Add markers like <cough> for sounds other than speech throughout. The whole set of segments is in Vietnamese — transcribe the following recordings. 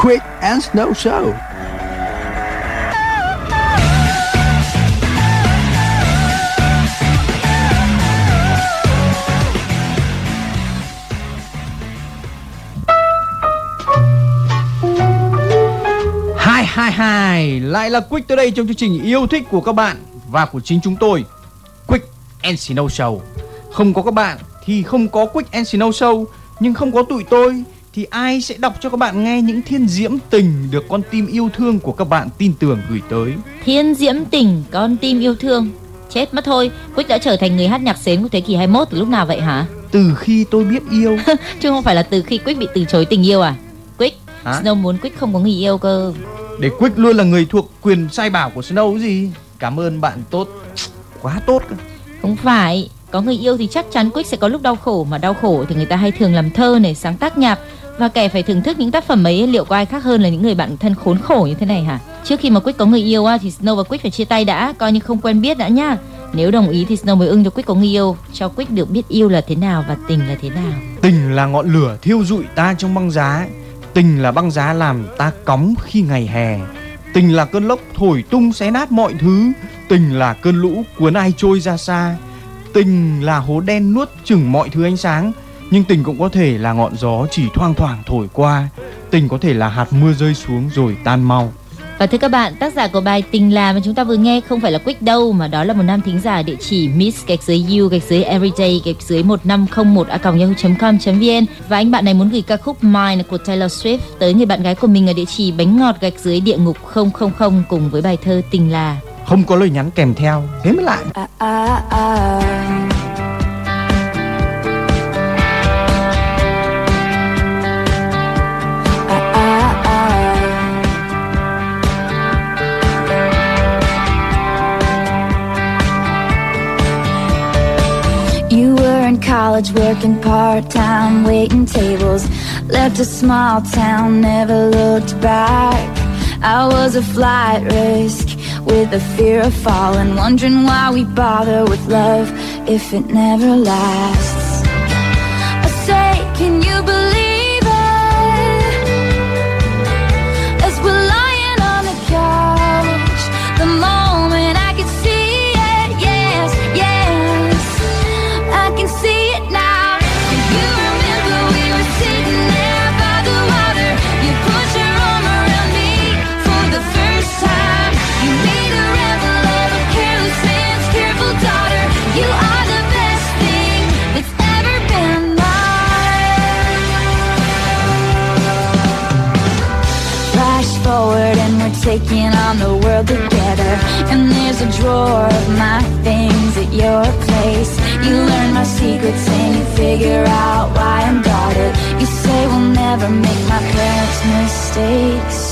Quick and Snow Show. Hai hai hai lại là Quick tới đây trong chương trình yêu thích của các bạn và của chính chúng tôi. Quick and Snow Show. Không có các bạn thì không có Quick and Snow Show, nhưng không có tụi tôi thì ai sẽ đọc cho các bạn nghe những thiên diễm tình được con tim yêu thương của các bạn tin tưởng gửi tới. Thiên diễm tình, con tim yêu thương. Chết mất thôi, Quick đã trở thành người hát nhạc xến của thế kỷ 21 từ lúc nào vậy hả? Từ khi tôi biết yêu. <laughs> Chứ không phải là từ khi Quick bị từ chối tình yêu à? Quick, Hả? Snow muốn Quick không có người yêu cơ. Để Quick luôn là người thuộc quyền sai bảo của Snow gì. Cảm ơn bạn tốt. Quá tốt cơ. Không phải, có người yêu thì chắc chắn Quick sẽ có lúc đau khổ mà đau khổ thì người ta hay thường làm thơ này, sáng tác nhạc và kẻ phải thưởng thức những tác phẩm ấy liệu có ai khác hơn là những người bạn thân khốn khổ như thế này hả? Trước khi mà Quick có người yêu thì Snow và Quick phải chia tay đã, coi như không quen biết đã nhá. Nếu đồng ý thì Snow mới ưng cho Quick có người yêu, cho Quick được biết yêu là thế nào và tình là thế nào. Tình là ngọn lửa thiêu rụi ta trong băng giá Tình là băng giá làm ta cóng khi ngày hè Tình là cơn lốc thổi tung xé nát mọi thứ Tình là cơn lũ cuốn ai trôi ra xa Tình là hố đen nuốt chửng mọi thứ ánh sáng Nhưng tình cũng có thể là ngọn gió chỉ thoang thoảng thổi qua. Tình có thể là hạt mưa rơi xuống rồi tan mau. Và thưa các bạn, tác giả của bài Tình là mà chúng ta vừa nghe không phải là Quick đâu mà đó là một nam thính giả địa chỉ miss gạch dưới you gạch dưới everyday gạch dưới 1501 a yahoo.com.vn và anh bạn này muốn gửi ca khúc Mine của Taylor Swift tới người bạn gái của mình ở địa chỉ bánh ngọt gạch dưới địa ngục 000 cùng với bài thơ Tình là. Không có lời nhắn kèm theo. Thế mới lại. À, à, à. You were in college working part time, waiting tables. Left a small town, never looked back. I was a flight risk with the fear of falling, wondering why we bother with love if it never lasts. I say, can you believe of my things at your place. You learn my secrets and you figure out why I'm guarded. You say we'll never make my parents' mistakes.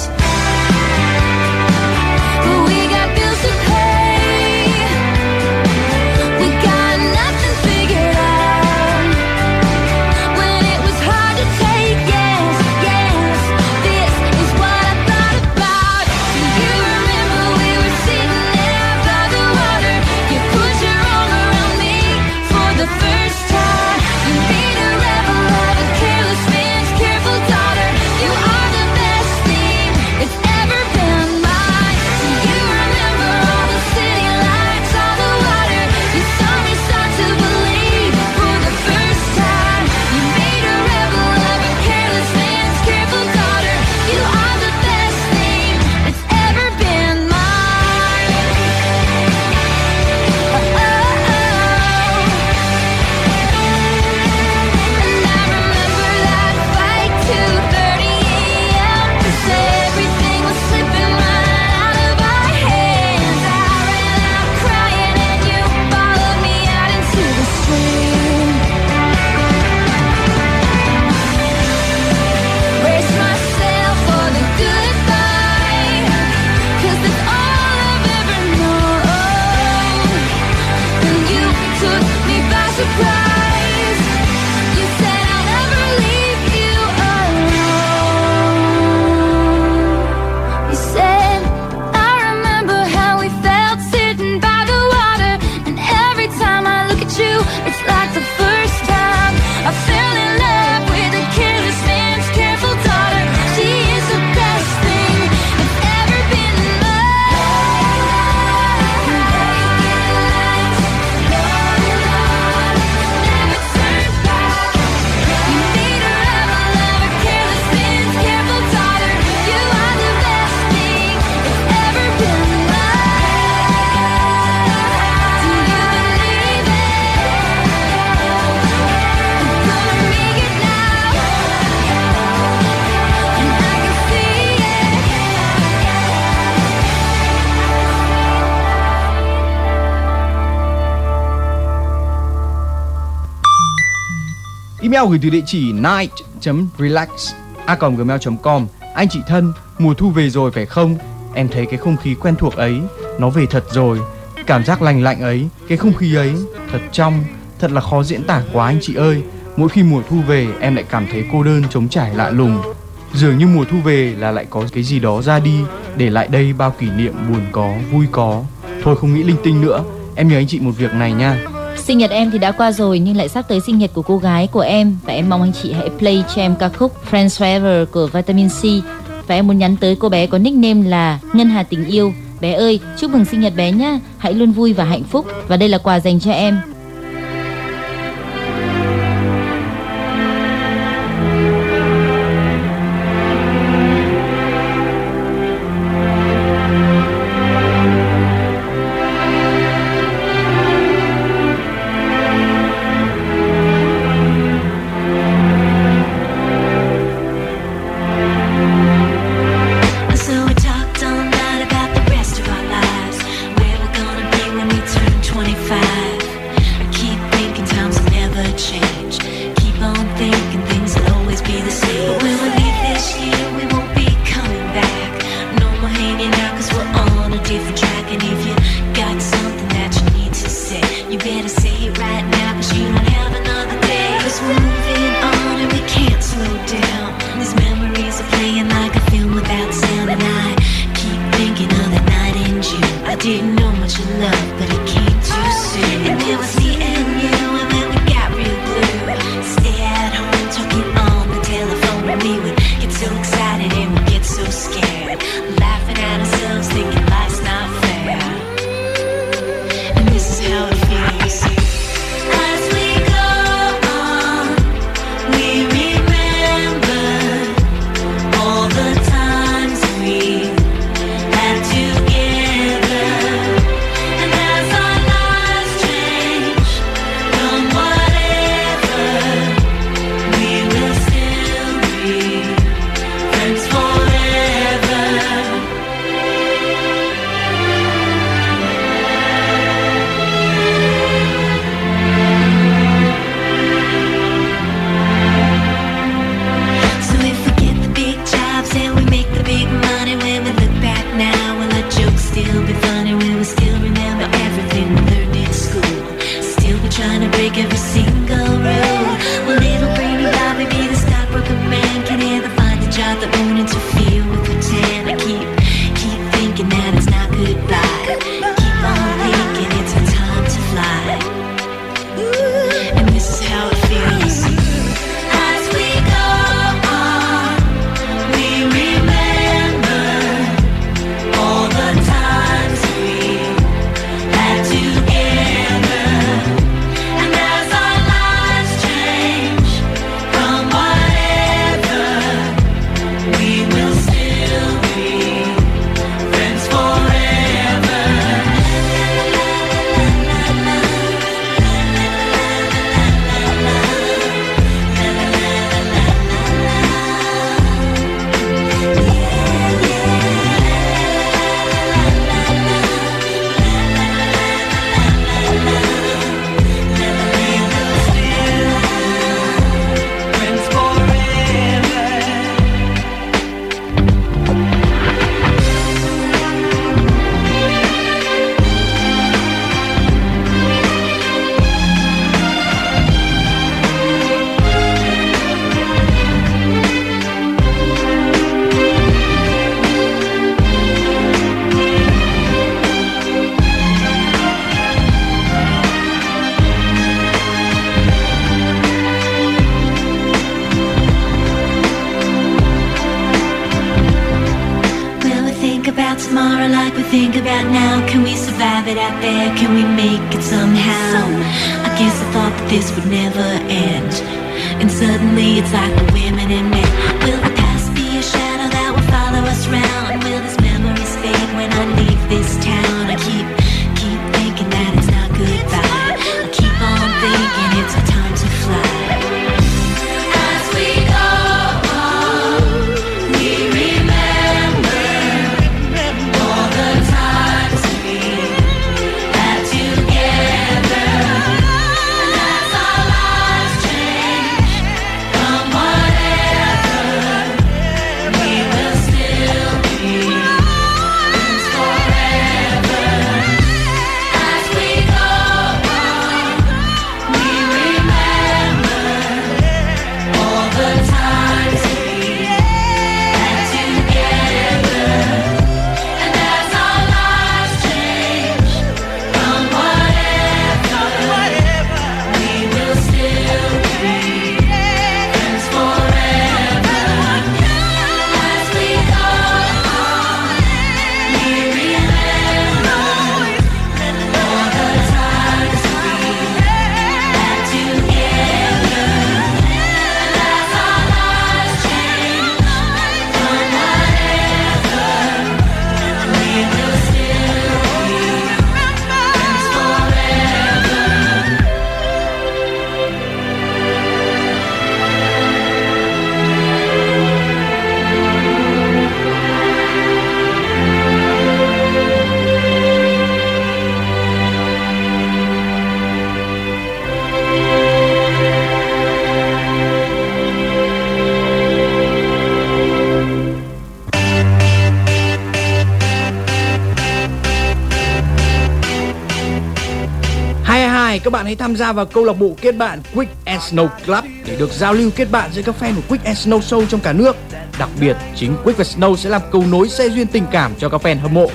Email gửi từ địa chỉ night.relax@gmail.com. Anh chị thân, mùa thu về rồi phải không? Em thấy cái không khí quen thuộc ấy, nó về thật rồi. Cảm giác lành lạnh ấy, cái không khí ấy, thật trong, thật là khó diễn tả quá anh chị ơi. Mỗi khi mùa thu về, em lại cảm thấy cô đơn, trống trải lạ lùng. Dường như mùa thu về là lại có cái gì đó ra đi, để lại đây bao kỷ niệm buồn có, vui có. Thôi không nghĩ linh tinh nữa, em nhờ anh chị một việc này nha. Sinh nhật em thì đã qua rồi nhưng lại sắp tới sinh nhật của cô gái của em và em mong anh chị hãy play cho em ca khúc Friends Forever của Vitamin C và em muốn nhắn tới cô bé có nickname là Ngân Hà Tình Yêu. Bé ơi, chúc mừng sinh nhật bé nhá. Hãy luôn vui và hạnh phúc và đây là quà dành cho em. It out there? Can we make it somehow? I guess I thought that this would never end. And suddenly it's like the women and men. Will bạn hãy tham gia vào câu lạc bộ kết bạn Quick and Snow Club để được giao lưu kết bạn giữa các fan của Quick and Snow Show trong cả nước. Đặc biệt, chính Quick và Snow sẽ làm cầu nối xe duyên tình cảm cho các fan hâm mộ.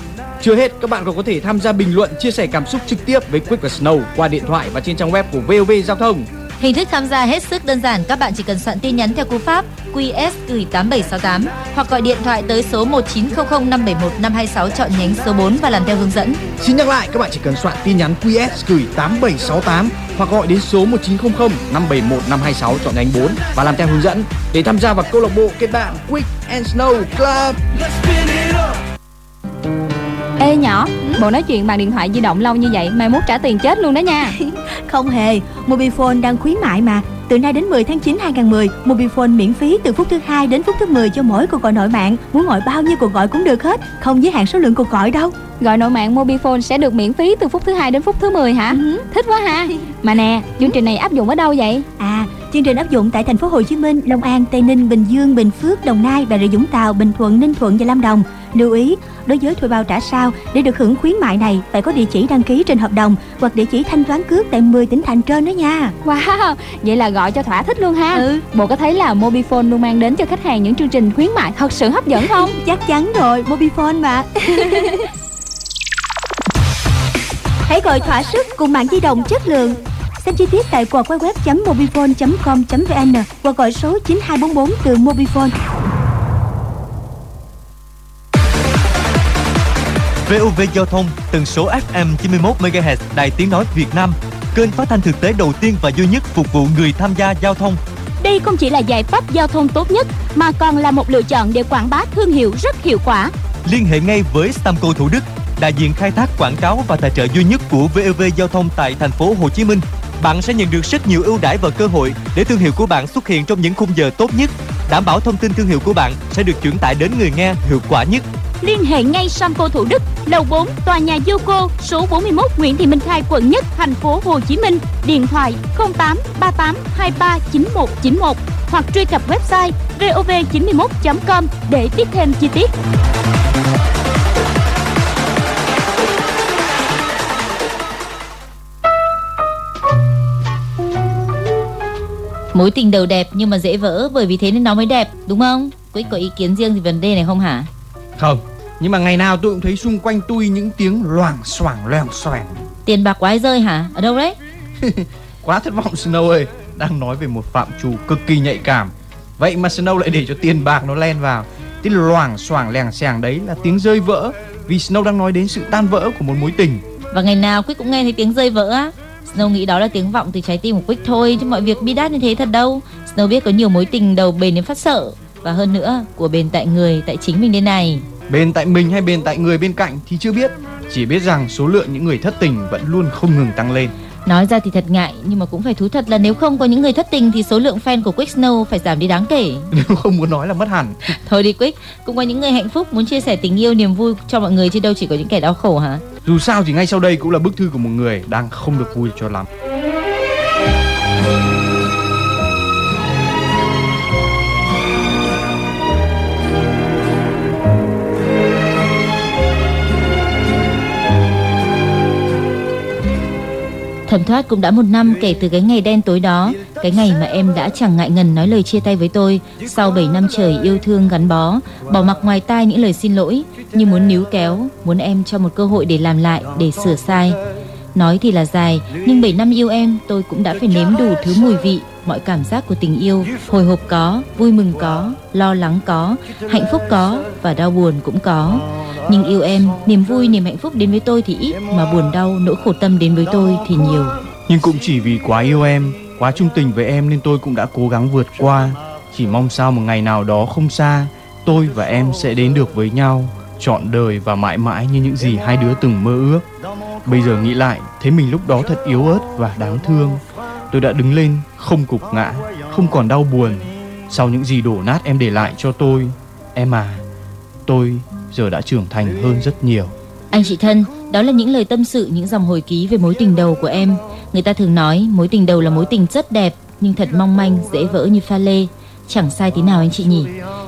Chưa hết, các bạn còn có thể tham gia bình luận, chia sẻ cảm xúc trực tiếp với Quick và Snow qua điện thoại và trên trang web của VOV Giao thông. Hình thức tham gia hết sức đơn giản, các bạn chỉ cần soạn tin nhắn theo cú pháp QS gửi 8768 hoặc gọi điện thoại tới số 1900 571 526 chọn nhánh số 4 và làm theo hướng dẫn. Xin nhắc lại, các bạn chỉ cần soạn tin nhắn QS gửi 8768 hoặc gọi đến số 1900 571 526 chọn nhánh 4 và làm theo hướng dẫn để tham gia vào câu lạc bộ kết bạn Quick and Snow Club. Ê nhỏ, bộ nói chuyện bằng điện thoại di động lâu như vậy Mai mốt trả tiền chết luôn đó nha Không hề, Mobifone đang khuyến mại mà. Từ nay đến 10 tháng 9 2010, Mobifone miễn phí từ phút thứ hai đến phút thứ 10 cho mỗi cuộc gọi nội mạng. Muốn gọi bao nhiêu cuộc gọi cũng được hết, không giới hạn số lượng cuộc gọi đâu. Gọi nội mạng Mobifone sẽ được miễn phí từ phút thứ hai đến phút thứ 10 hả? Thích quá ha <laughs> Mà nè, chương trình này áp dụng ở đâu vậy? À, chương trình áp dụng tại thành phố Hồ Chí Minh, Long An, Tây Ninh, Bình Dương, Bình Phước, Đồng Nai, Bà Rịa Vũng Tàu, Bình Thuận, Ninh Thuận và Lâm Đồng. Lưu ý, đối với thuê bao trả sao để được hưởng khuyến mại này phải có địa chỉ đăng ký trên hợp đồng hoặc địa chỉ thanh toán cước tại 10 tỉnh thành trên đó nha. Wow, vậy là gọi cho thỏa thích luôn ha Ừ. Bộ có thấy là Mobifone luôn mang đến cho khách hàng những chương trình khuyến mại thật sự hấp dẫn không? <laughs> Chắc chắn rồi, Mobifone mà. <laughs> Hãy gọi thỏa sức cùng mạng di động chất lượng. Xem chi tiết tại quạt web.mobifone.com.vn hoặc gọi số 9244 từ Mobifone. VOV Giao thông tần số FM 91 MHz Đài Tiếng nói Việt Nam, kênh phát thanh thực tế đầu tiên và duy nhất phục vụ người tham gia giao thông. Đây không chỉ là giải pháp giao thông tốt nhất mà còn là một lựa chọn để quảng bá thương hiệu rất hiệu quả. Liên hệ ngay với Stamco Thủ Đức, đại diện khai thác quảng cáo và tài trợ duy nhất của VOV Giao thông tại thành phố Hồ Chí Minh. Bạn sẽ nhận được rất nhiều ưu đãi và cơ hội để thương hiệu của bạn xuất hiện trong những khung giờ tốt nhất, đảm bảo thông tin thương hiệu của bạn sẽ được chuyển tải đến người nghe hiệu quả nhất. Liên hệ ngay Sampo Thủ Đức, lầu 4, tòa nhà Yoco, số 41 Nguyễn Thị Minh Khai, quận Nhất, thành phố Hồ Chí Minh. Điện thoại 08 38 23 9191 hoặc truy cập website vov91.com để biết thêm chi tiết. Mối tình đầu đẹp nhưng mà dễ vỡ bởi vì thế nên nó mới đẹp, đúng không? Quick có ý kiến riêng gì vấn đề này không hả? Không, nhưng mà ngày nào tôi cũng thấy xung quanh tôi những tiếng loảng xoảng loảng xoảng. Tiền bạc quái rơi hả? Ở đâu đấy? <laughs> Quá thất vọng Snow ơi, đang nói về một phạm trù cực kỳ nhạy cảm. Vậy mà Snow lại để cho tiền bạc nó len vào. Tiếng loảng xoảng lèng xèng đấy là tiếng rơi vỡ vì Snow đang nói đến sự tan vỡ của một mối tình. Và ngày nào Quick cũng nghe thấy tiếng rơi vỡ á. Snow nghĩ đó là tiếng vọng từ trái tim của Quick thôi, chứ mọi việc bi đát như thế thật đâu. Snow biết có nhiều mối tình đầu bền đến phát sợ, và hơn nữa, của bền tại người, tại chính mình đây này. Bền tại mình hay bền tại người bên cạnh thì chưa biết. Chỉ biết rằng số lượng những người thất tình vẫn luôn không ngừng tăng lên. Nói ra thì thật ngại nhưng mà cũng phải thú thật là nếu không có những người thất tình thì số lượng fan của Quick Snow phải giảm đi đáng kể. <laughs> Nếu không muốn nói là mất hẳn. <laughs> Thôi đi Quick, cũng có những người hạnh phúc muốn chia sẻ tình yêu niềm vui cho mọi người chứ đâu chỉ có những kẻ đau khổ hả? Dù sao thì ngay sau đây cũng là bức thư của một người đang không được vui cho lắm. Thẩm thoát cũng đã một năm kể từ cái ngày đen tối đó. Cái ngày mà em đã chẳng ngại ngần nói lời chia tay với tôi. Sau 7 năm trời yêu thương gắn bó, Bỏ mặc ngoài tai những lời xin lỗi, Như muốn níu kéo, Muốn em cho một cơ hội để làm lại, Để sửa sai. Nói thì là dài, Nhưng 7 năm yêu em, tôi cũng đã phải nếm đủ thứ mùi vị. Mọi cảm giác của tình yêu Hồi hộp có, vui mừng có Lo lắng có, hạnh phúc có Và đau buồn cũng có nhưng yêu em, niềm vui, niềm hạnh phúc đến với tôi thì ít Mà buồn đau, nỗi khổ tâm đến với tôi thì nhiều Nhưng cũng chỉ vì quá yêu em, quá trung tình với em nên tôi cũng đã cố gắng vượt qua. Chỉ mong sao một ngày nào đó không xa, tôi và em sẽ đến được với nhau, trọn đời và mãi mãi như những gì hai đứa từng mơ ước. Bây giờ nghĩ lại, thấy mình lúc đó thật yếu ớt và đáng thương. Tôi đã đứng lên, không cục ngã, không còn đau buồn. Sau những gì đổ nát em để lại cho tôi, em à, tôi giờ đã trưởng thành hơn rất nhiều. Anh chị thân, đó là những lời tâm sự, những dòng hồi ký về mối tình đầu của em. Người ta thường nói mối tình đầu là mối tình rất đẹp, nhưng thật mong manh, dễ vỡ như pha lê. Chẳng sai tí nào anh chị nhỉ.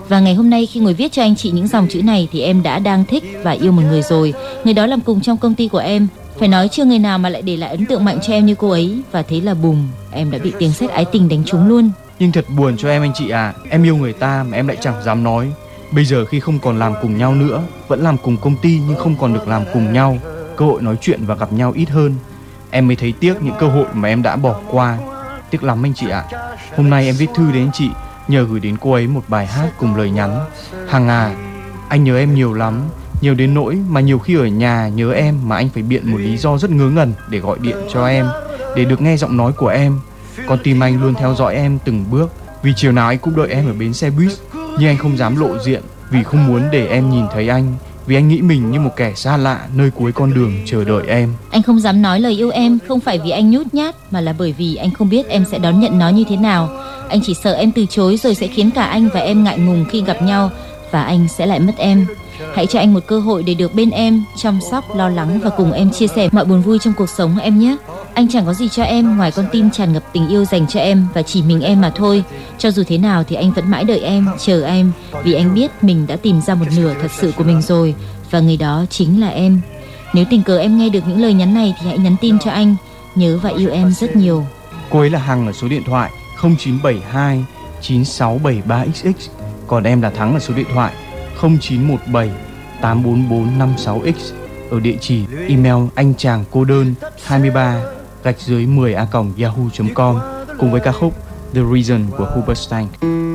Và ngày hôm nay khi ngồi viết cho anh chị những dòng chữ này thì em đã đang thích và yêu một người rồi. Người đó làm cùng trong công ty của em. Phải nói chưa người nào mà lại để lại ấn tượng mạnh cho em như cô ấy. Và thế là bùng, em đã bị tiếng sét ái tình đánh trúng luôn. Nhưng thật buồn cho em anh chị à Em yêu người ta mà em lại chẳng dám nói. Bây giờ khi không còn làm cùng nhau nữa Vẫn làm cùng công ty nhưng không còn được làm cùng nhau Cơ hội nói chuyện và gặp nhau ít hơn. Em mới thấy tiếc những cơ hội mà em đã bỏ qua. Tiếc lắm anh chị ạ. Hôm nay em viết thư đến anh chị Nhờ gửi đến cô ấy một bài hát cùng lời nhắn. Hằng à Anh nhớ em nhiều lắm. Nhiều đến nỗi mà nhiều khi ở nhà nhớ em Mà anh phải biện một lý do rất ngớ ngẩn Để gọi điện cho em, Để được nghe giọng nói của em Con tim anh luôn theo dõi em từng bước, Vì chiều nào anh cũng đợi em ở bến xe buýt Nhưng anh không dám lộ diện Vì không muốn để em nhìn thấy anh, Vì anh nghĩ mình như một kẻ xa lạ Nơi cuối con đường chờ đợi em Anh không dám nói lời yêu em, không phải vì anh nhút nhát, mà là bởi vì anh không biết em sẽ đón nhận nó như thế nào. Anh chỉ sợ em từ chối rồi sẽ khiến cả anh và em ngại ngùng khi gặp nhau, và anh sẽ lại mất em. Hãy cho anh một cơ hội để được bên em, chăm sóc, lo lắng và cùng em chia sẻ mọi buồn vui trong cuộc sống em nhé. Anh chẳng có gì cho em ngoài con tim tràn ngập tình yêu dành cho em và chỉ mình em mà thôi. Cho dù thế nào thì anh vẫn mãi đợi em, chờ em vì anh biết mình đã tìm ra một nửa thật sự của mình rồi và người đó chính là em. Nếu tình cờ em nghe được những lời nhắn này thì hãy nhắn tin cho anh. Nhớ và yêu em rất nhiều. Cô ấy là Hằng ở số điện thoại 0972 9673XX Còn em là Thắng ở số điện thoại 0917 84456X Ở địa chỉ email anh chàng cô đơn 23 gạch dưới 10 a yahoo.com cùng với ca khúc The Reason của Hoobastank. Stank.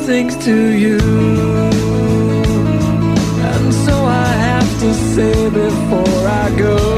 Do those things to you. And so I have to say before I go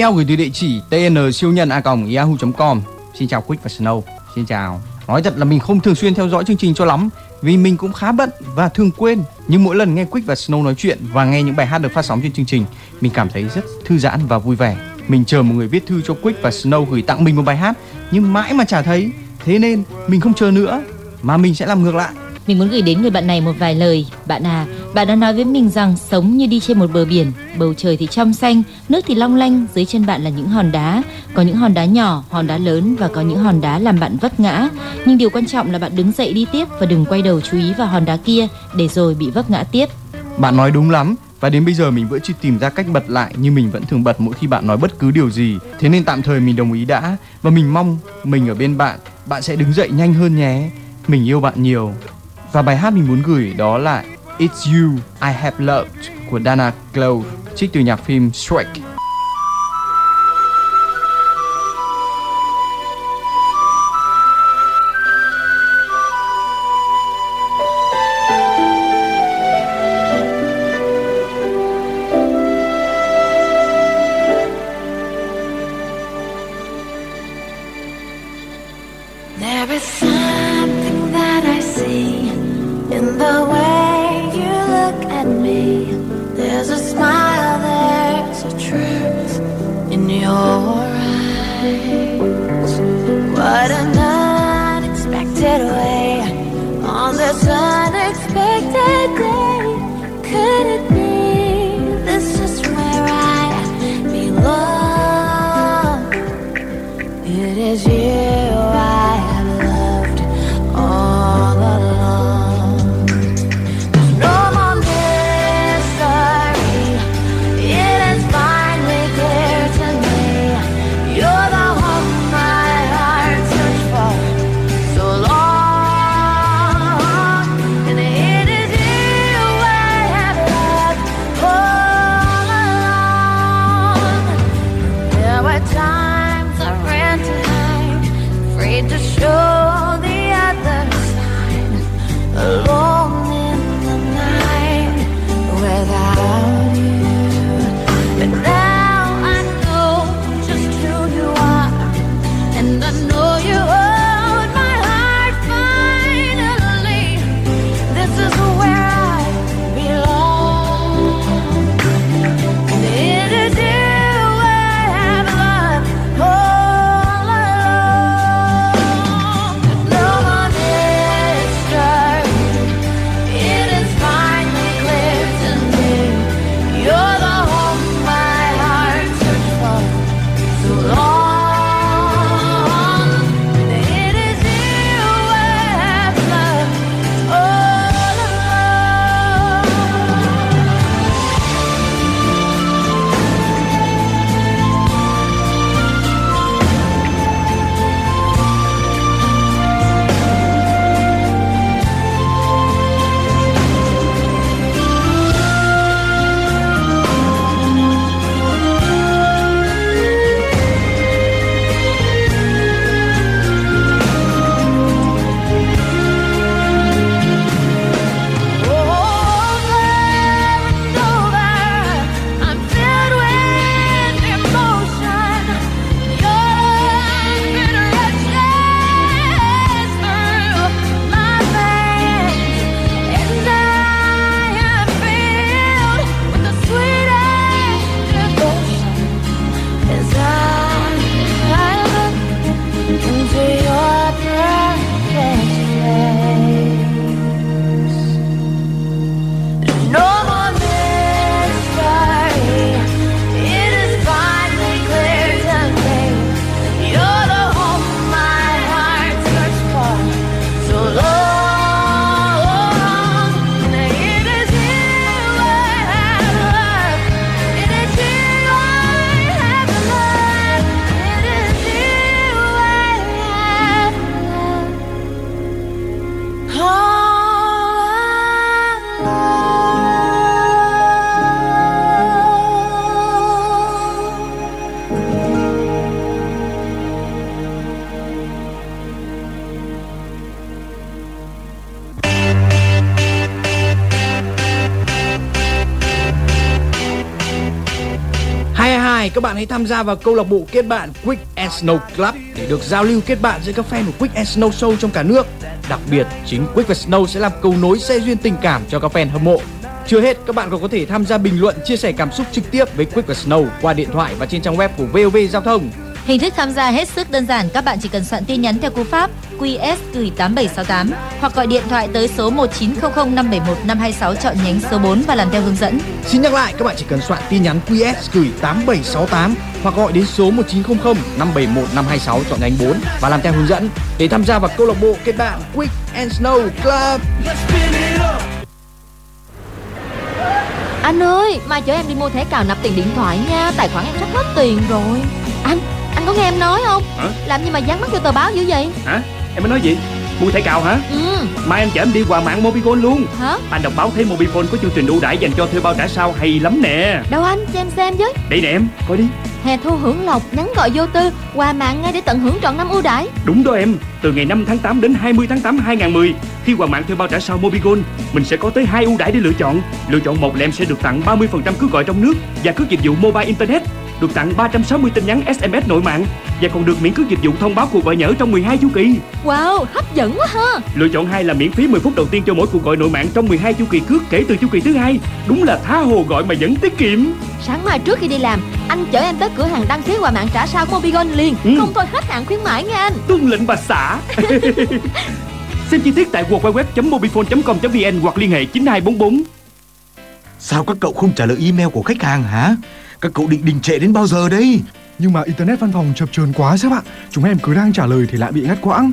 Email gửi từ địa chỉ tn siêu nhân a yahoo.com. Xin chào Quick và Snow. Xin chào. Nói thật là mình không thường xuyên theo dõi chương trình cho lắm vì mình cũng khá bận và thường quên. Nhưng mỗi lần nghe Quick và Snow nói chuyện và nghe những bài hát được phát sóng trên chương trình, mình cảm thấy rất thư giãn và vui vẻ. Mình chờ một người viết thư cho Quick và Snow gửi tặng mình một bài hát nhưng mãi mà chả thấy. Thế nên mình không chờ nữa mà mình sẽ làm ngược lại. Mình muốn gửi đến người bạn này một vài lời. Bạn à, bạn đã nói với mình rằng sống như đi trên một bờ biển, bầu trời thì trong xanh, nước thì long lanh, dưới chân bạn là những hòn đá. Có những hòn đá nhỏ, hòn đá lớn và có những hòn đá làm bạn vấp ngã. Nhưng điều quan trọng là bạn đứng dậy đi tiếp và đừng quay đầu chú ý vào hòn đá kia để rồi bị vấp ngã tiếp. Bạn nói đúng lắm và đến bây giờ mình vẫn chưa tìm ra cách bật lại như mình vẫn thường bật mỗi khi bạn nói bất cứ điều gì. Thế nên tạm thời mình đồng ý đã và mình mong mình ở bên bạn, bạn sẽ đứng dậy nhanh hơn nhé. Mình yêu bạn nhiều. Và bài hát mình muốn gửi đó là It's You I Have Loved của Dana Clove trích từ nhạc phim Shrek. Hãy tham gia vào câu lạc bộ kết bạn Quick and Snow Club để được giao lưu kết bạn giữa các fan của Quick and Snow Show trong cả nước. Đặc biệt, chính Quick và Snow sẽ làm cầu nối xe duyên tình cảm cho các fan hâm mộ. Chưa hết, các bạn còn có thể tham gia bình luận, chia sẻ cảm xúc trực tiếp với Quick và Snow qua điện thoại và trên trang web của VOV Giao thông. Hình thức tham gia hết sức đơn giản, các bạn chỉ cần soạn tin nhắn theo cú pháp QS gửi 8768 hoặc gọi điện thoại tới số 1900 571 526 chọn nhánh số 4 và làm theo hướng dẫn. Xin nhắc lại, các bạn chỉ cần soạn tin nhắn QS gửi 8768 hoặc gọi đến số 1900 571 526 chọn nhánh 4 và làm theo hướng dẫn để tham gia vào câu lạc bộ kết bạn Quick and Snow Club. Anh ơi, mai chở em đi mua thẻ cào nạp tiền điện thoại nha Tài khoản em sắp hết tiền rồi Anh, anh có nghe em nói không? Hả? Làm gì mà dán mắt vô tờ báo dữ vậy? Hả? Em mới nói gì? Mua thẻ cào hả? Ừ, Mai em chở em đi qua mạng Mobifone luôn. Hả? Anh đọc báo thấy Mobifone có chương trình ưu đãi dành cho thuê bao trả sao hay lắm nè. Đâu anh, cho em xem với. Đây nè em, coi đi. Hè thu hưởng lộc, nhắn gọi vô tư Qua mạng ngay để tận hưởng trọn năm ưu đãi. Đúng đó em, từ ngày 5 tháng 8 đến 20 tháng 8 2010 Khi qua mạng thuê bao trả sau Mobigone Mình sẽ có tới hai ưu đãi để lựa chọn. Lựa chọn một là em sẽ được tặng 30% cước gọi trong nước Và cước dịch vụ mobile internet Được tặng 360 tin nhắn SMS nội mạng Và còn được miễn cước dịch vụ thông báo cuộc gọi nhỡ trong 12 chu kỳ. Wow, hấp dẫn quá ha. Lựa chọn hai là miễn phí 10 phút đầu tiên cho mỗi cuộc gọi nội mạng trong 12 chu kỳ cước kể từ chu kỳ thứ hai. Đúng là tha hồ gọi mà vẫn tiết kiệm. Sáng mai trước khi đi làm Anh chở em tới cửa hàng đăng ký qua mạng trả sao Mobigone liền. Ừ. Không thôi hết hạn khuyến mãi nha anh. Tuân lệnh bà xã. <laughs> Xem chi tiết tại www.mobifone.com.vn hoặc liên hệ 9244 Sao các cậu không trả lời email của khách hàng hả? Các cậu định đình trệ đến bao giờ đây? Nhưng mà internet văn phòng chập chờn quá sếp ạ Chúng em cứ đang trả lời thì lại bị ngắt quãng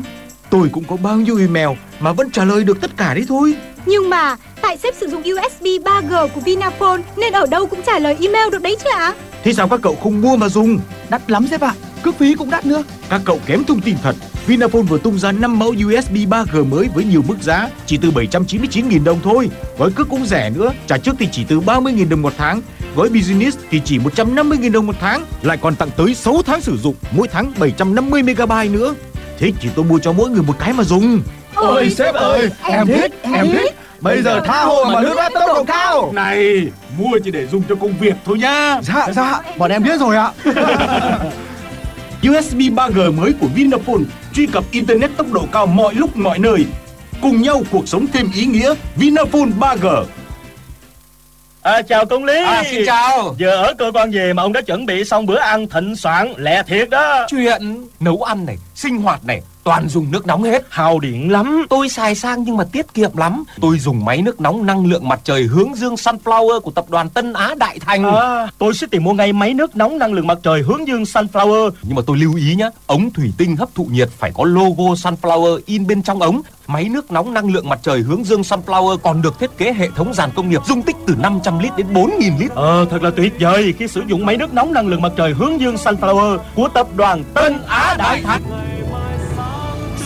Tôi cũng có bao nhiêu email mà vẫn trả lời được tất cả đấy thôi. Nhưng mà tại sếp sử dụng USB 3G của Vinaphone nên ở đâu cũng trả lời email được đấy chứ ạ? Thế sao các cậu không mua mà dùng? Đắt lắm sếp ạ. Cước phí cũng đắt nữa. Các cậu kém thông tin thật. Vinaphone vừa tung ra 5 mẫu USB 3G mới với nhiều mức giá chỉ từ 799.000 đồng thôi. Gói cước cũng rẻ nữa, trả trước thì chỉ từ 30.000 đồng một tháng. Gói Business thì chỉ 150.000 đồng một tháng, lại còn tặng tới 6 tháng sử dụng, mỗi tháng 750 MB nữa. Thế chỉ tôi mua cho mỗi người một cái mà dùng. Ôi sếp ơi, em thích, em thích. Bây giờ tha hồ mà lướt web tốc độ cao. Này, mua chỉ để dùng cho công việc thôi nhá Dạ, dạ, bọn em biết rồi ạ. <laughs> USB 3G mới của Vinaphone truy cập internet tốc độ cao mọi lúc mọi nơi. Cùng nhau cuộc sống thêm ý nghĩa, Vinaphone 3G. À, chào công lý À, xin chào. Giờ ở cơ quan về mà ông đã chuẩn bị xong bữa ăn thịnh soạn Lẹ thiệt đó Chuyện nấu ăn này, sinh hoạt này, toàn dùng nước nóng hết. Hao điện lắm Tôi xài sang nhưng mà tiết kiệm lắm. Tôi dùng máy nước nóng năng lượng mặt trời hướng dương Sunflower của tập đoàn Tân Á Đại Thành. à, Tôi sẽ tìm mua ngay máy nước nóng năng lượng mặt trời hướng dương Sunflower Nhưng mà tôi lưu ý nhé, ống thủy tinh hấp thụ nhiệt phải có logo Sunflower in bên trong ống. Máy nước nóng năng lượng mặt trời hướng dương Sunflower còn được thiết kế hệ thống dàn công nghiệp dung tích từ 500 lít đến 4.000 lít. Ờ thật là tuyệt vời khi sử dụng máy nước nóng năng lượng mặt trời hướng dương Sunflower của tập đoàn Tân Á Đại Thành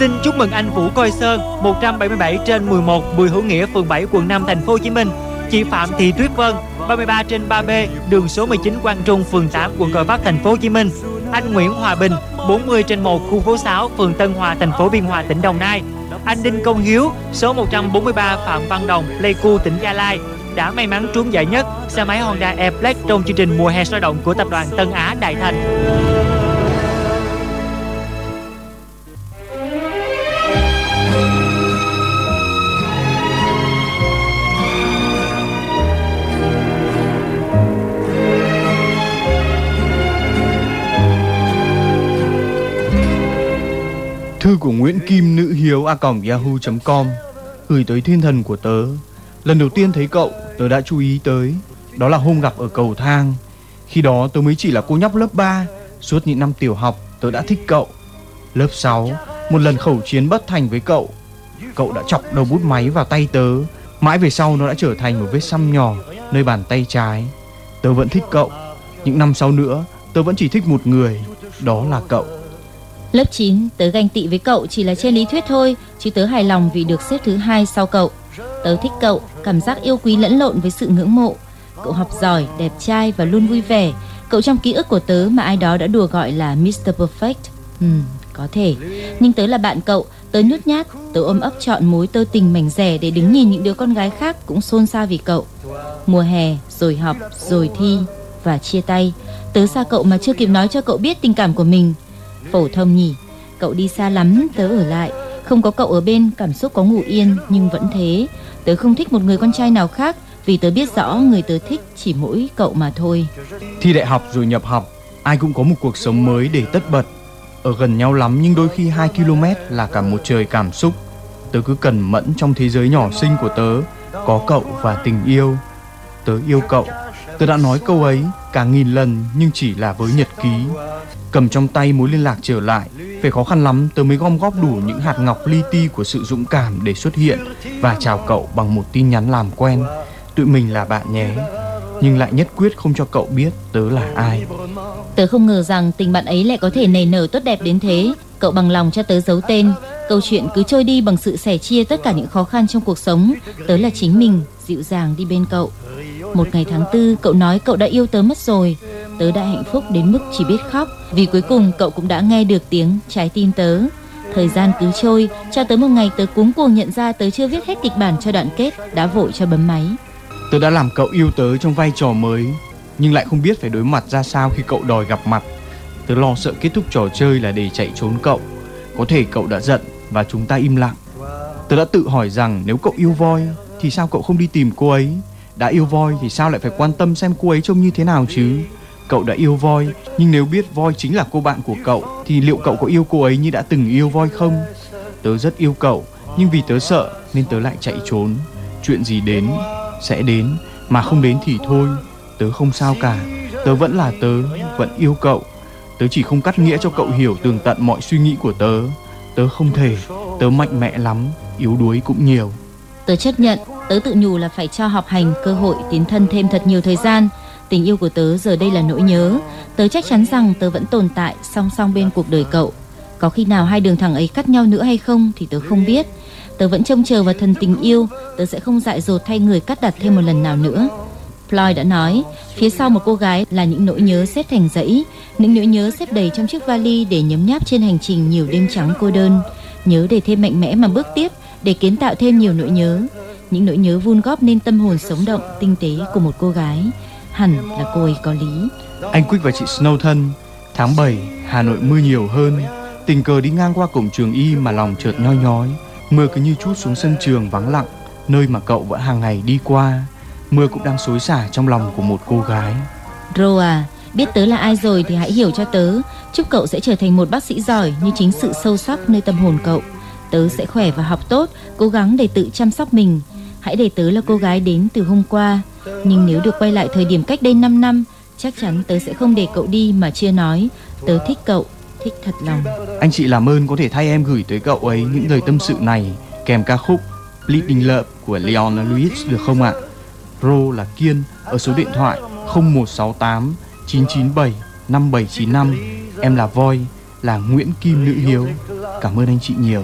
Xin chúc mừng anh Vũ Coi Sơn, 177 trên 11, Bùi Hữu Nghĩa, phường 7, quận 5, thành phố Hồ Chí Minh. Chị Phạm Thị Tuyết Vân, 33 trên 3B, đường số 19 Quang Trung, phường 8, quận Gò Vấp, thành phố Hồ Chí Minh. Anh Nguyễn Hòa Bình, 40 trên 1, khu phố 6, phường Tân Hòa, thành phố Biên Hòa, tỉnh Đồng Nai. Anh Đinh Công Hiếu, số 143 Phạm Văn Đồng, Pleiku, tỉnh Gia Lai đã may mắn trúng giải nhất xe máy Honda Airblade trong chương trình mùa hè sôi động của tập đoàn Tân Á Đại Thành. Thư của Nguyễn Kim Nữ Hiếu a yahoo.com gửi tới thiên thần của tớ. Lần đầu tiên thấy cậu, tớ đã chú ý tới. Đó là hôm gặp ở cầu thang. Khi đó tớ mới chỉ là cô nhóc lớp 3. Suốt những năm tiểu học, tớ đã thích cậu. Lớp 6, một lần khẩu chiến bất thành với cậu. Cậu đã chọc đầu bút máy vào tay tớ. Mãi về sau nó đã trở thành một vết xăm nhỏ nơi bàn tay trái. Tớ vẫn thích cậu. Những năm sau nữa, tớ vẫn chỉ thích một người. Đó là cậu. Lớp 9, tớ ganh tị với cậu chỉ là trên lý thuyết thôi, chứ tớ hài lòng vì được xếp thứ hai sau cậu. Tớ thích cậu, cảm giác yêu quý lẫn lộn với sự ngưỡng mộ. Cậu học giỏi, đẹp trai và luôn vui vẻ. Cậu trong ký ức của tớ mà ai đó đã đùa gọi là Mr. Perfect. Ừm, có thể. Nhưng tớ là bạn cậu, tớ nhút nhát, tớ ôm ấp chọn mối tơ tình mảnh rẻ để đứng nhìn những đứa con gái khác cũng xôn xao vì cậu. Mùa hè, rồi học, rồi thi và chia tay. Tớ xa cậu mà chưa kịp nói cho cậu biết tình cảm của mình. Phổ thông nhỉ, cậu đi xa lắm, tớ ở lại. Không có cậu ở bên, cảm xúc có ngủ yên, nhưng vẫn thế. Tớ không thích một người con trai nào khác, vì tớ biết rõ người tớ thích chỉ mỗi cậu mà thôi. Thi đại học rồi nhập học, ai cũng có một cuộc sống mới để tất bật. Ở gần nhau lắm nhưng đôi khi 2 km là cả một trời cảm xúc. Tớ cứ cần mẫn trong thế giới nhỏ xinh của tớ, có cậu và tình yêu. Tớ yêu cậu. Tớ đã nói câu ấy cả nghìn lần nhưng chỉ là với nhật ký. Cầm trong tay mối liên lạc trở lại, phải khó khăn lắm tớ mới gom góp đủ những hạt ngọc li ti của sự dũng cảm để xuất hiện và chào cậu bằng một tin nhắn làm quen. Tụi mình là bạn nhé. Nhưng lại nhất quyết không cho cậu biết tớ là ai. Tớ không ngờ rằng tình bạn ấy lại có thể nảy nở tốt đẹp đến thế. Cậu bằng lòng cho tớ giấu tên. Câu chuyện cứ trôi đi bằng sự sẻ chia tất cả những khó khăn trong cuộc sống. Tớ là chính mình, dịu dàng đi bên cậu. Một ngày tháng tư, cậu nói cậu đã yêu tớ mất rồi. Tớ đã hạnh phúc đến mức chỉ biết khóc. Vì cuối cùng cậu cũng đã nghe được tiếng trái tim tớ. Thời gian cứ trôi, cho tới một ngày tớ cuống cuồng nhận ra tớ chưa viết hết kịch bản cho đoạn kết, đã vội cho bấm máy. Tớ đã làm cậu yêu tớ trong vai trò mới Nhưng lại không biết phải đối mặt ra sao khi cậu đòi gặp mặt Tớ lo sợ kết thúc trò chơi là để chạy trốn cậu Có thể cậu đã giận và chúng ta im lặng Tớ đã tự hỏi rằng nếu cậu yêu voi thì sao cậu không đi tìm cô ấy? Đã yêu voi thì sao lại phải quan tâm xem cô ấy trông như thế nào chứ? Cậu đã yêu voi Nhưng nếu biết voi chính là cô bạn của cậu Thì liệu cậu có yêu cô ấy như đã từng yêu voi không? Tớ rất yêu cậu Nhưng vì tớ sợ nên tớ lại chạy trốn. Chuyện gì đến sẽ đến mà không đến thì thôi. Tớ không sao cả tớ vẫn là tớ vẫn yêu cậu. Tớ chỉ không cắt nghĩa cho cậu hiểu tường tận mọi suy nghĩ của tớ. Tớ không thể tớ mạnh mẽ lắm yếu đuối cũng nhiều. Tớ chấp nhận, tớ tự nhủ là phải cho học hành cơ hội tiến thân thêm thật nhiều thời gian. Tình yêu của tớ giờ đây là nỗi nhớ. Tớ chắc chắn rằng tớ vẫn tồn tại song song bên cuộc đời cậu. Có khi nào hai đường thẳng ấy cắt nhau nữa hay không thì tớ không biết. Tớ vẫn trông chờ vào thần tình yêu, tớ sẽ không dại dột thay người cắt đặt thêm một lần nào nữa. Floyd đã nói, phía sau một cô gái là những nỗi nhớ xếp thành dãy, những nỗi nhớ xếp đầy trong chiếc vali để nhấm nháp trên hành trình nhiều đêm trắng cô đơn. Nhớ để thêm mạnh mẽ mà bước tiếp, để kiến tạo thêm nhiều nỗi nhớ. Những nỗi nhớ vun góp nên tâm hồn sống động, tinh tế của một cô gái. Hẳn là cô ấy có lý. Anh Quick và chị Snow thân Tháng 7, Hà Nội mưa nhiều hơn Tình cờ đi ngang qua cổng trường y mà lòng chợt nhoi nhói Mưa cứ như chút xuống sân trường vắng lặng Nơi mà cậu vẫn hàng ngày đi qua Mưa cũng đang xối xả trong lòng của một cô gái Ro à, biết tớ là ai rồi thì hãy hiểu cho tớ. Chúc cậu sẽ trở thành một bác sĩ giỏi như chính sự sâu sắc nơi tâm hồn cậu. Tớ sẽ khỏe và học tốt, cố gắng để tự chăm sóc mình. Hãy để tớ là cô gái đến từ hôm qua. Nhưng nếu được quay lại thời điểm cách đây 5 năm, chắc chắn tớ sẽ không để cậu đi mà chưa nói. Tớ thích cậu, thích thật lòng. Anh chị làm ơn có thể thay em gửi tới cậu ấy những lời tâm sự này kèm ca khúc Bleeding Love của Leon Lewis được không ạ? Pro là Kiên ở số điện thoại 0168 997 5795. Em là Voi, là Nguyễn Kim Nữ Hiếu. Cảm ơn anh chị nhiều.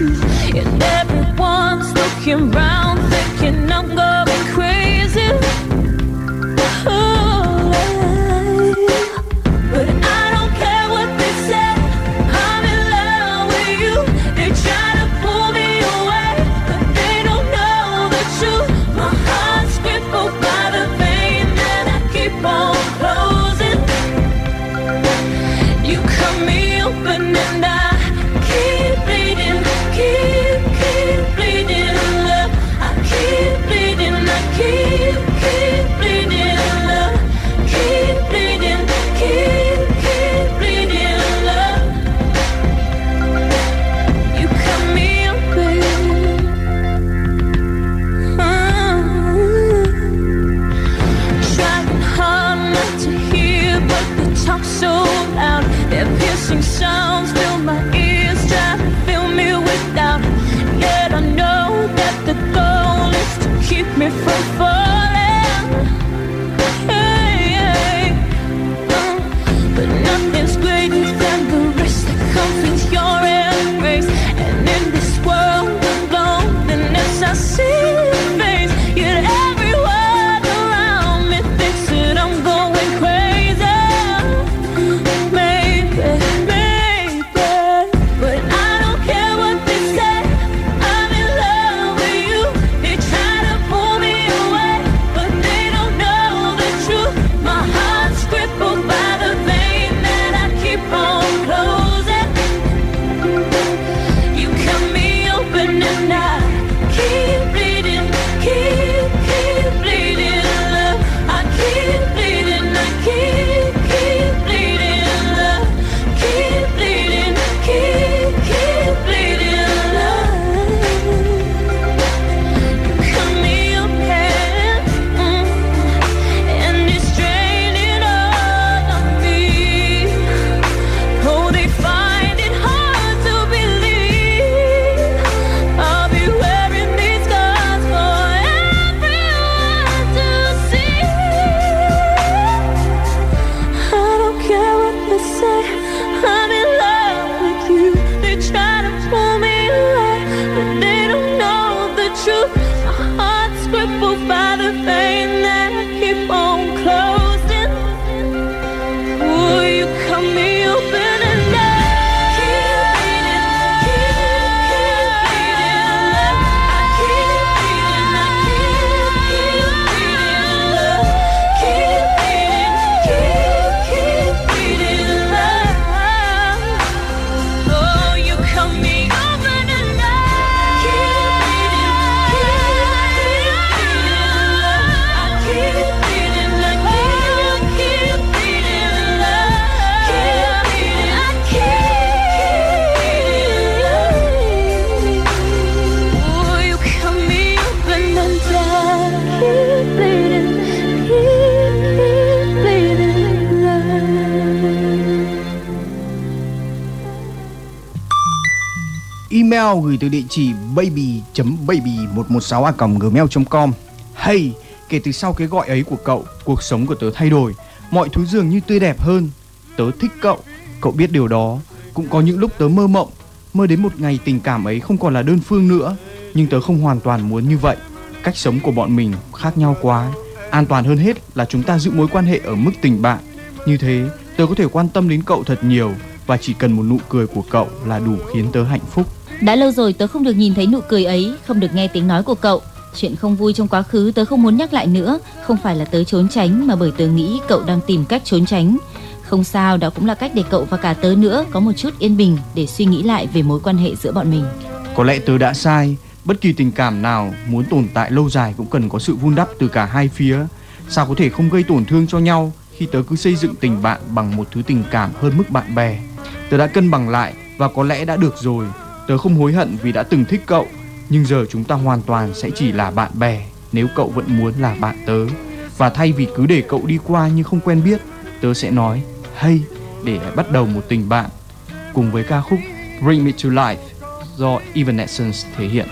and everyone's looking round, thinking I'm going Email gửi từ địa chỉ baby.baby116a.gmail.com Hey, kể từ sau cái gọi ấy của cậu, cuộc sống của tớ thay đổi. Mọi thứ dường như tươi đẹp hơn. Tớ thích cậu, cậu biết điều đó. Cũng có những lúc tớ mơ mộng, mơ đến một ngày tình cảm ấy không còn là đơn phương nữa. Nhưng tớ không hoàn toàn muốn như vậy. Cách sống của bọn mình khác nhau quá. An toàn hơn hết là chúng ta giữ mối quan hệ ở mức tình bạn. Như thế, tớ có thể quan tâm đến cậu thật nhiều và chỉ cần một nụ cười của cậu là đủ khiến tớ hạnh phúc. Đã lâu rồi tớ không được nhìn thấy nụ cười ấy, không được nghe tiếng nói của cậu. Chuyện không vui trong quá khứ tớ không muốn nhắc lại nữa, không phải là tớ trốn tránh mà bởi tớ nghĩ cậu đang tìm cách trốn tránh. Không sao, đó cũng là cách để cậu và cả tớ nữa có một chút yên bình để suy nghĩ lại về mối quan hệ giữa bọn mình. Có lẽ tớ đã sai, bất kỳ tình cảm nào muốn tồn tại lâu dài cũng cần có sự vun đắp từ cả hai phía. Sao có thể không gây tổn thương cho nhau khi tớ cứ xây dựng tình bạn bằng một thứ tình cảm hơn mức bạn bè. Tớ đã cân bằng lại và có lẽ đã được rồi. Tớ không hối hận vì đã từng thích cậu, nhưng giờ chúng ta hoàn toàn sẽ chỉ là bạn bè nếu cậu vẫn muốn là bạn tớ. Và thay vì cứ để cậu đi qua nhưng không quen biết, tớ sẽ nói hey để bắt đầu một tình bạn cùng với ca khúc Bring Me to Life do Evanescence thể hiện.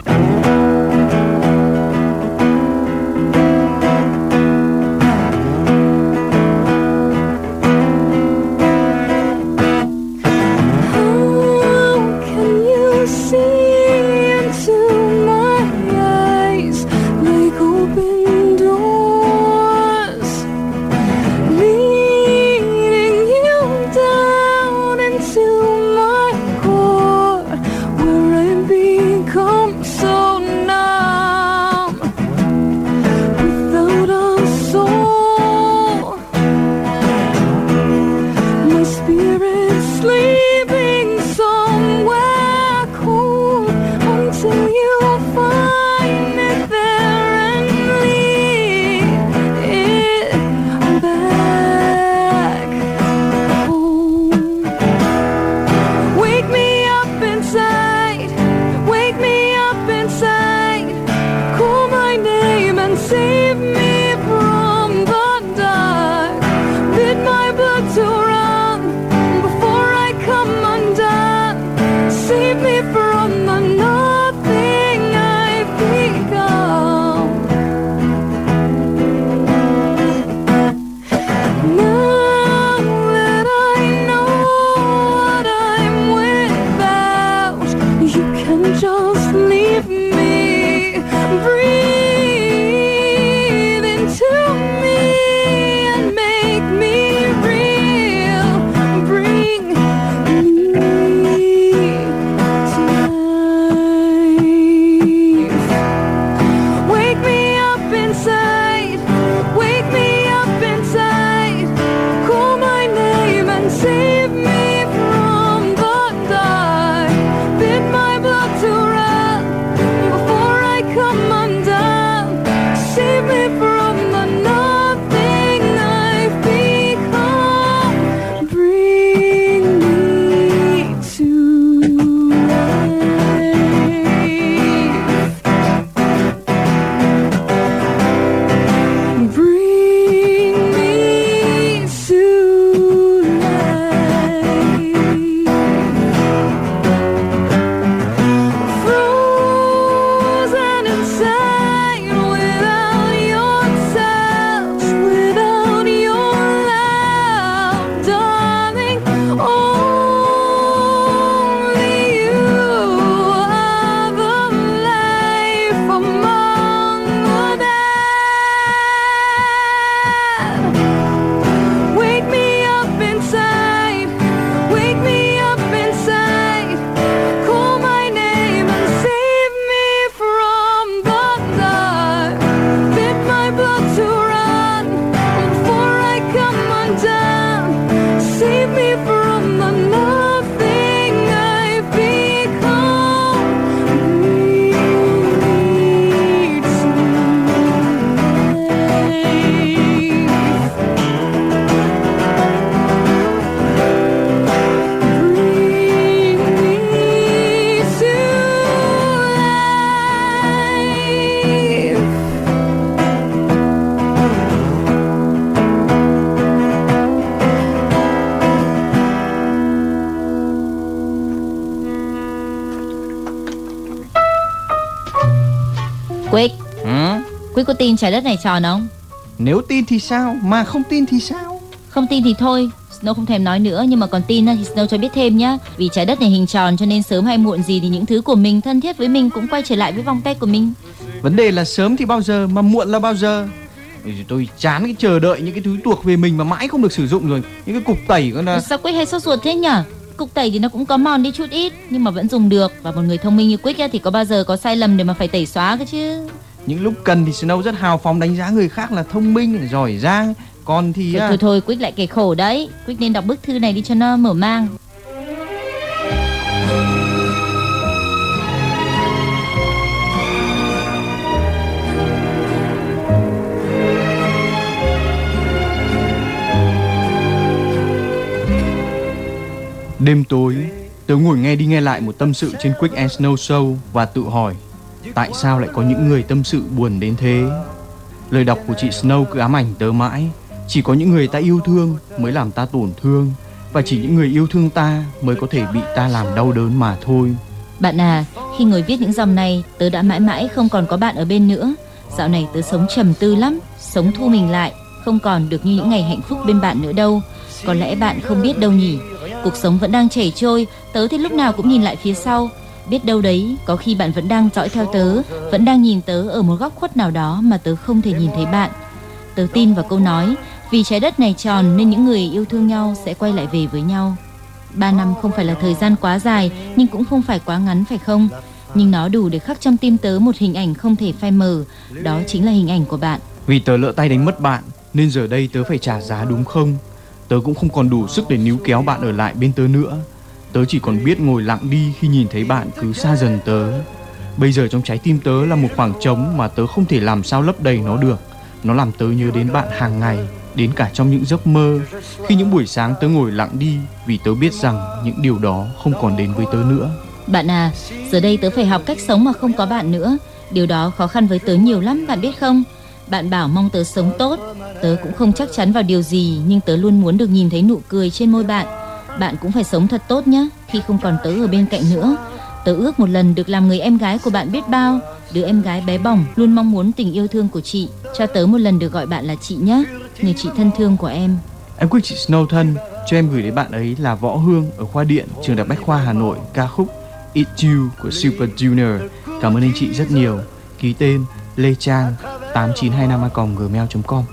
Quyết có tin trái đất này tròn không? Nếu tin thì sao, mà không tin thì sao? Không tin thì thôi, Snow không thèm nói nữa nhưng mà còn tin thì Snow cho biết thêm nhá. Vì trái đất này hình tròn cho nên sớm hay muộn gì thì những thứ của mình thân thiết với mình cũng quay trở lại với vòng tay của mình. Vấn đề là sớm thì bao giờ mà muộn là bao giờ? Tôi chán cái chờ đợi những cái thứ thuộc về mình mà mãi không được sử dụng rồi. Những cái cục tẩy con là Sao Quyết hay sốt ruột thế nhở? Cục tẩy thì nó cũng có mòn đi chút ít nhưng mà vẫn dùng được và một người thông minh như Quyết thì có bao giờ có sai lầm để mà phải tẩy xóa cơ chứ. Những lúc cần thì Snow rất hào phóng đánh giá người khác là thông minh, giỏi giang. Còn thì Thôi à, thôi thôi Quyết lại kể khổ đấy. Quyết nên đọc bức thư này đi cho nó mở mang. Đêm tối, tớ ngồi nghe đi nghe lại một tâm sự trên Quick and Snow Show và tự hỏi tại sao lại có những người tâm sự buồn đến thế. Lời đọc của chị Snow cứ ám ảnh tớ mãi. Chỉ có những người ta yêu thương mới làm ta tổn thương và chỉ những người yêu thương ta mới có thể bị ta làm đau đớn mà thôi. Bạn à, khi ngồi viết những dòng này, tớ đã mãi mãi không còn có bạn ở bên nữa. Dạo này tớ sống trầm tư lắm, sống thu mình lại, không còn được như những ngày hạnh phúc bên bạn nữa đâu. Có lẽ bạn không biết đâu nhỉ. Cuộc sống vẫn đang chảy trôi, tớ thì lúc nào cũng nhìn lại phía sau. Biết đâu đấy, có khi bạn vẫn đang dõi theo tớ, vẫn đang nhìn tớ ở một góc khuất nào đó mà tớ không thể nhìn thấy bạn. Tớ tin vào câu nói, vì trái đất này tròn nên những người yêu thương nhau sẽ quay lại về với nhau. Ba năm không phải là thời gian quá dài, nhưng cũng không phải quá ngắn phải không? Nhưng nó đủ để khắc trong tim tớ một hình ảnh không thể phai mờ, đó chính là hình ảnh của bạn. Vì tớ lỡ tay đánh mất bạn nên giờ đây tớ phải trả giá đúng không? Tớ cũng không còn đủ sức để níu kéo bạn ở lại bên tớ nữa. Tớ chỉ còn biết ngồi lặng đi khi nhìn thấy bạn cứ xa dần tớ. Bây giờ trong trái tim tớ là một khoảng trống mà tớ không thể làm sao lấp đầy nó được. Nó làm tớ nhớ đến bạn hàng ngày, đến cả trong những giấc mơ. Khi những buổi sáng tớ ngồi lặng đi vì tớ biết rằng những điều đó không còn đến với tớ nữa. Bạn à, giờ đây tớ phải học cách sống mà không có bạn nữa. Điều đó khó khăn với tớ nhiều lắm, bạn biết không? Bạn bảo mong tớ sống tốt, tớ cũng không chắc chắn vào điều gì, nhưng tớ luôn muốn được nhìn thấy nụ cười trên môi bạn. Bạn cũng phải sống thật tốt nhé, khi không còn tớ ở bên cạnh nữa. Tớ ước một lần được làm người em gái của bạn biết bao, đứa em gái bé bỏng luôn mong muốn tình yêu thương của chị. Cho tớ một lần được gọi bạn là chị nhé, người chị thân thương của em. Em quyết chị Snow thân, cho em gửi đến bạn ấy là Võ Hương ở khoa điện, trường đại bách khoa Hà Nội, ca khúc It's You của Super Junior. Cảm ơn anh chị rất nhiều. Ký tên Lê Trang 8925a.gmail.com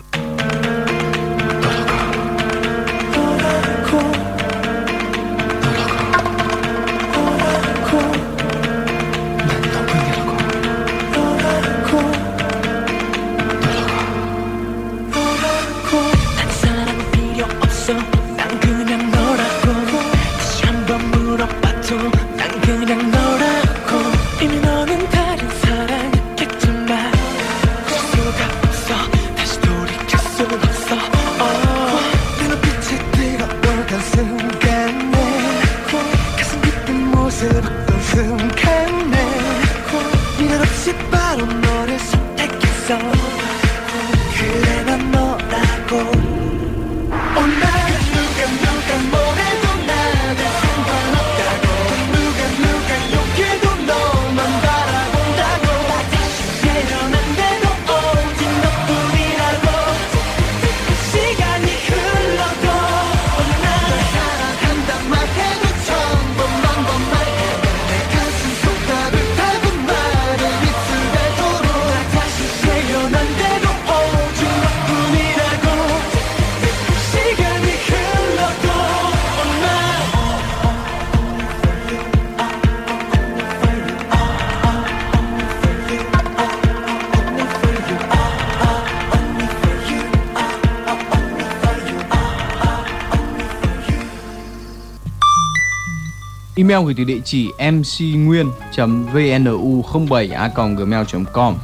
Email gửi từ địa chỉ mcnguyen.vnu07a.gmail.com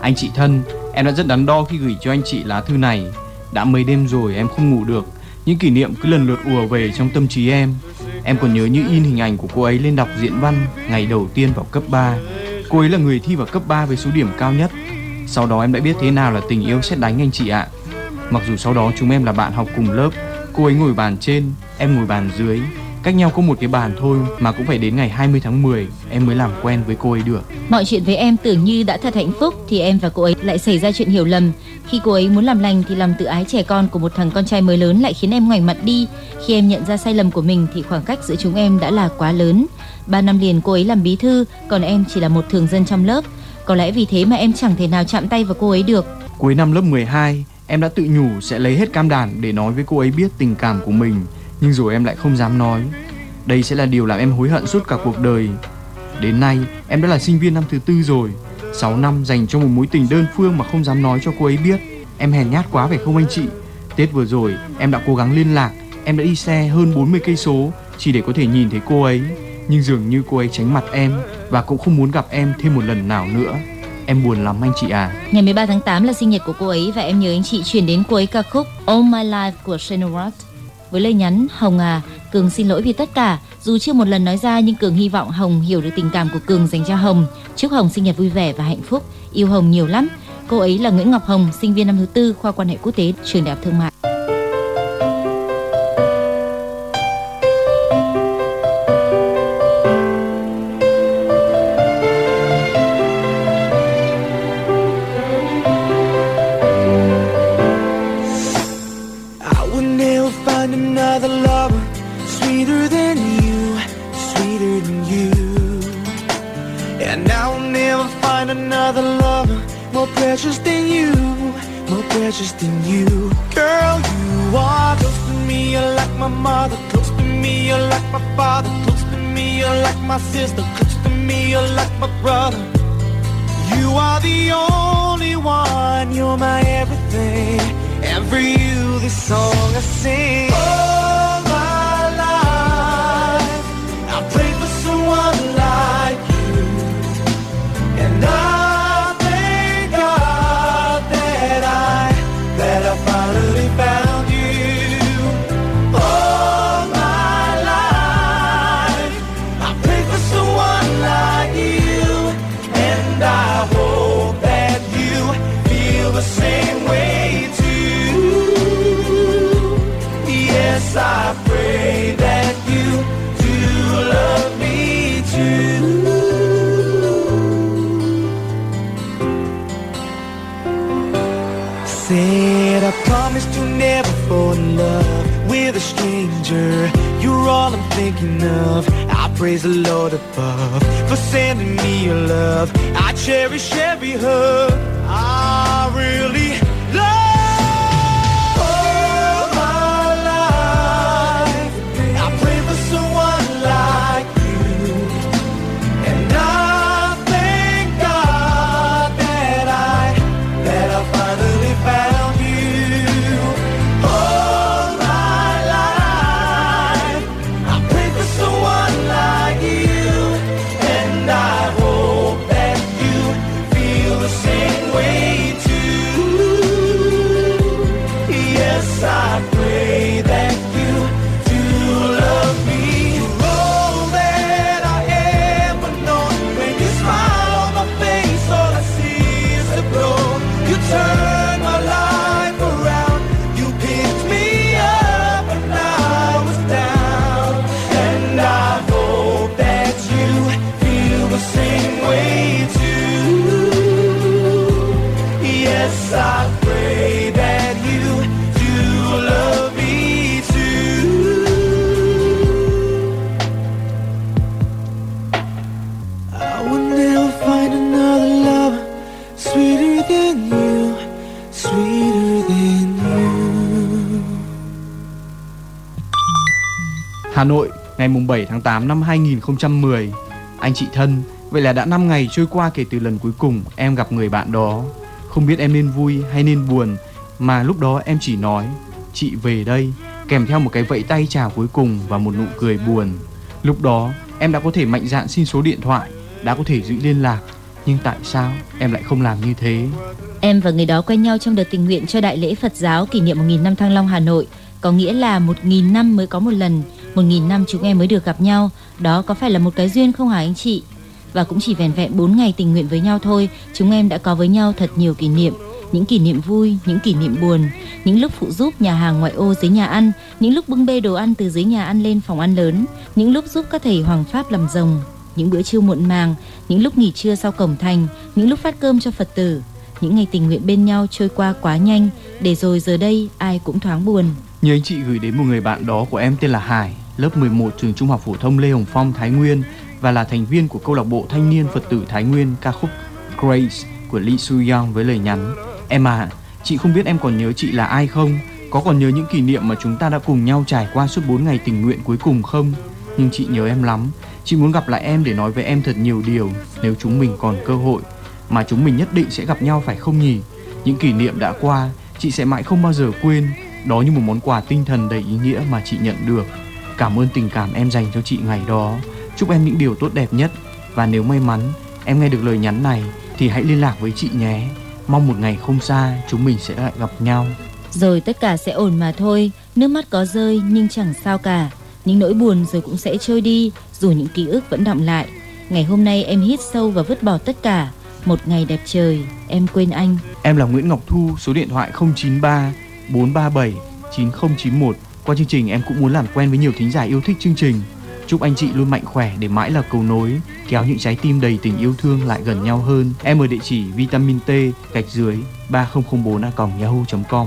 Anh chị thân, em đã rất đắn đo khi gửi cho anh chị lá thư này. Đã mấy đêm rồi em không ngủ được, những kỷ niệm cứ lần lượt ùa về trong tâm trí em. Em còn nhớ như in hình ảnh của cô ấy lên đọc diễn văn ngày đầu tiên vào cấp 3. Cô ấy là người thi vào cấp 3 với số điểm cao nhất. Sau đó em đã biết thế nào là tình yêu xét đánh anh chị ạ. Mặc dù sau đó chúng em là bạn học cùng lớp, cô ấy ngồi bàn trên, em ngồi bàn dưới, Cách nhau có một cái bàn thôi mà cũng phải đến ngày 20 tháng 10 em mới làm quen với cô ấy được. Mọi chuyện với em tưởng như đã thật hạnh phúc thì em và cô ấy lại xảy ra chuyện hiểu lầm. Khi cô ấy muốn làm lành thì lòng tự ái trẻ con của một thằng con trai mới lớn lại khiến em ngoảnh mặt đi. Khi em nhận ra sai lầm của mình thì khoảng cách giữa chúng em đã là quá lớn. Ba năm liền cô ấy làm bí thư, còn em chỉ là một thường dân trong lớp. Có lẽ vì thế mà em chẳng thể nào chạm tay vào cô ấy được. Cuối năm lớp 12, em đã tự nhủ sẽ lấy hết cam đảm để nói với cô ấy biết tình cảm của mình, nhưng rồi em lại không dám nói. Đây sẽ là điều làm em hối hận suốt cả cuộc đời. Đến nay, em đã là sinh viên năm thứ tư rồi. 6 năm dành cho một mối tình đơn phương mà không dám nói cho cô ấy biết. Em hèn nhát quá phải không anh chị? Tết vừa rồi, em đã cố gắng liên lạc, em đã đi xe hơn 40 cây số chỉ để có thể nhìn thấy cô ấy. Nhưng dường như cô ấy tránh mặt em và cũng không muốn gặp em thêm một lần nào nữa. Em buồn lắm anh chị à. Ngày 13 tháng 8 là sinh nhật của cô ấy và em nhớ anh chị chuyển đến cô ấy ca khúc All My Life của Shane Roth. Với lời nhắn Hồng à, Cường xin lỗi vì tất cả. Dù chưa một lần nói ra nhưng Cường hy vọng Hồng hiểu được tình cảm của Cường dành cho Hồng. Chúc Hồng sinh nhật vui vẻ và hạnh phúc. Yêu Hồng nhiều lắm. Cô ấy là Nguyễn Ngọc Hồng, sinh viên năm thứ tư khoa quan hệ quốc tế trường đại học thương mại. Praise the Lord above for sending me your love. I cherish every hug. I really Hà Nội, ngày 7 tháng 8 năm 2010. Anh chị thân, vậy là đã 5 ngày trôi qua kể từ lần cuối cùng em gặp người bạn đó. Không biết em nên vui hay nên buồn, mà lúc đó em chỉ nói, chị về đây, kèm theo một cái vẫy tay chào cuối cùng và một nụ cười buồn. Lúc đó, em đã có thể mạnh dạn xin số điện thoại, đã có thể giữ liên lạc, nhưng tại sao em lại không làm như thế? Em và người đó quen nhau trong đợt tình nguyện cho đại lễ Phật giáo kỷ niệm 1.000 năm Thăng Long Hà Nội, có nghĩa là 1.000 năm mới có một lần, 1.000 năm chúng em mới được gặp nhau. Đó có phải là một cái duyên không hả anh chị? Và cũng chỉ vẻn vẹn 4 ngày tình nguyện với nhau thôi, chúng em đã có với nhau thật nhiều kỷ niệm. những kỷ niệm vui, những kỷ niệm buồn, những lúc phụ giúp nhà hàng ngoại ô dưới nhà ăn, những lúc bưng bê đồ ăn từ dưới nhà ăn lên phòng ăn lớn, những lúc giúp các thầy hoàng pháp làm rồng, những bữa trưa muộn màng, những lúc nghỉ trưa sau cổng thành, những lúc phát cơm cho Phật tử, những ngày tình nguyện bên nhau trôi qua quá nhanh, để rồi giờ đây ai cũng thoáng buồn. Như anh chị gửi đến một người bạn đó của em tên là Hải, lớp 11 trường Trung học phổ thông Lê Hồng Phong Thái Nguyên và là thành viên của câu lạc bộ thanh niên Phật tử Thái Nguyên ca khúc Grace của Lee Soo Young với lời nhắn: Em à, chị không biết em còn nhớ chị là ai không? Có còn nhớ những kỷ niệm mà chúng ta đã cùng nhau trải qua suốt 4 ngày tình nguyện cuối cùng không? Nhưng chị nhớ em lắm. Chị muốn gặp lại em để nói với em thật nhiều điều nếu chúng mình còn cơ hội mà chúng mình nhất định sẽ gặp nhau phải không nhỉ? Những kỷ niệm đã qua, chị sẽ mãi không bao giờ quên. Đó như một món quà tinh thần đầy ý nghĩa mà chị nhận được. Cảm ơn tình cảm em dành cho chị ngày đó. Chúc em những điều tốt đẹp nhất và nếu may mắn em nghe được lời nhắn này thì hãy liên lạc với chị nhé. Mong một ngày không xa chúng mình sẽ lại gặp nhau. Rồi tất cả sẽ ổn mà thôi, nước mắt có rơi nhưng chẳng sao cả. Những nỗi buồn rồi cũng sẽ trôi đi, dù những ký ức vẫn đọng lại. Ngày hôm nay em hít sâu và vứt bỏ tất cả. Một ngày đẹp trời, em quên anh. Em là Nguyễn Ngọc Thu, số điện thoại 093 437 9091. Qua chương trình em cũng muốn làm quen với nhiều thính giả yêu thích chương trình. Chúc anh chị luôn mạnh khỏe để mãi là cầu nối, kéo những trái tim đầy tình yêu thương lại gần nhau hơn. Em ở địa chỉ vitamin T gạch dưới 3004 a yahoo.com.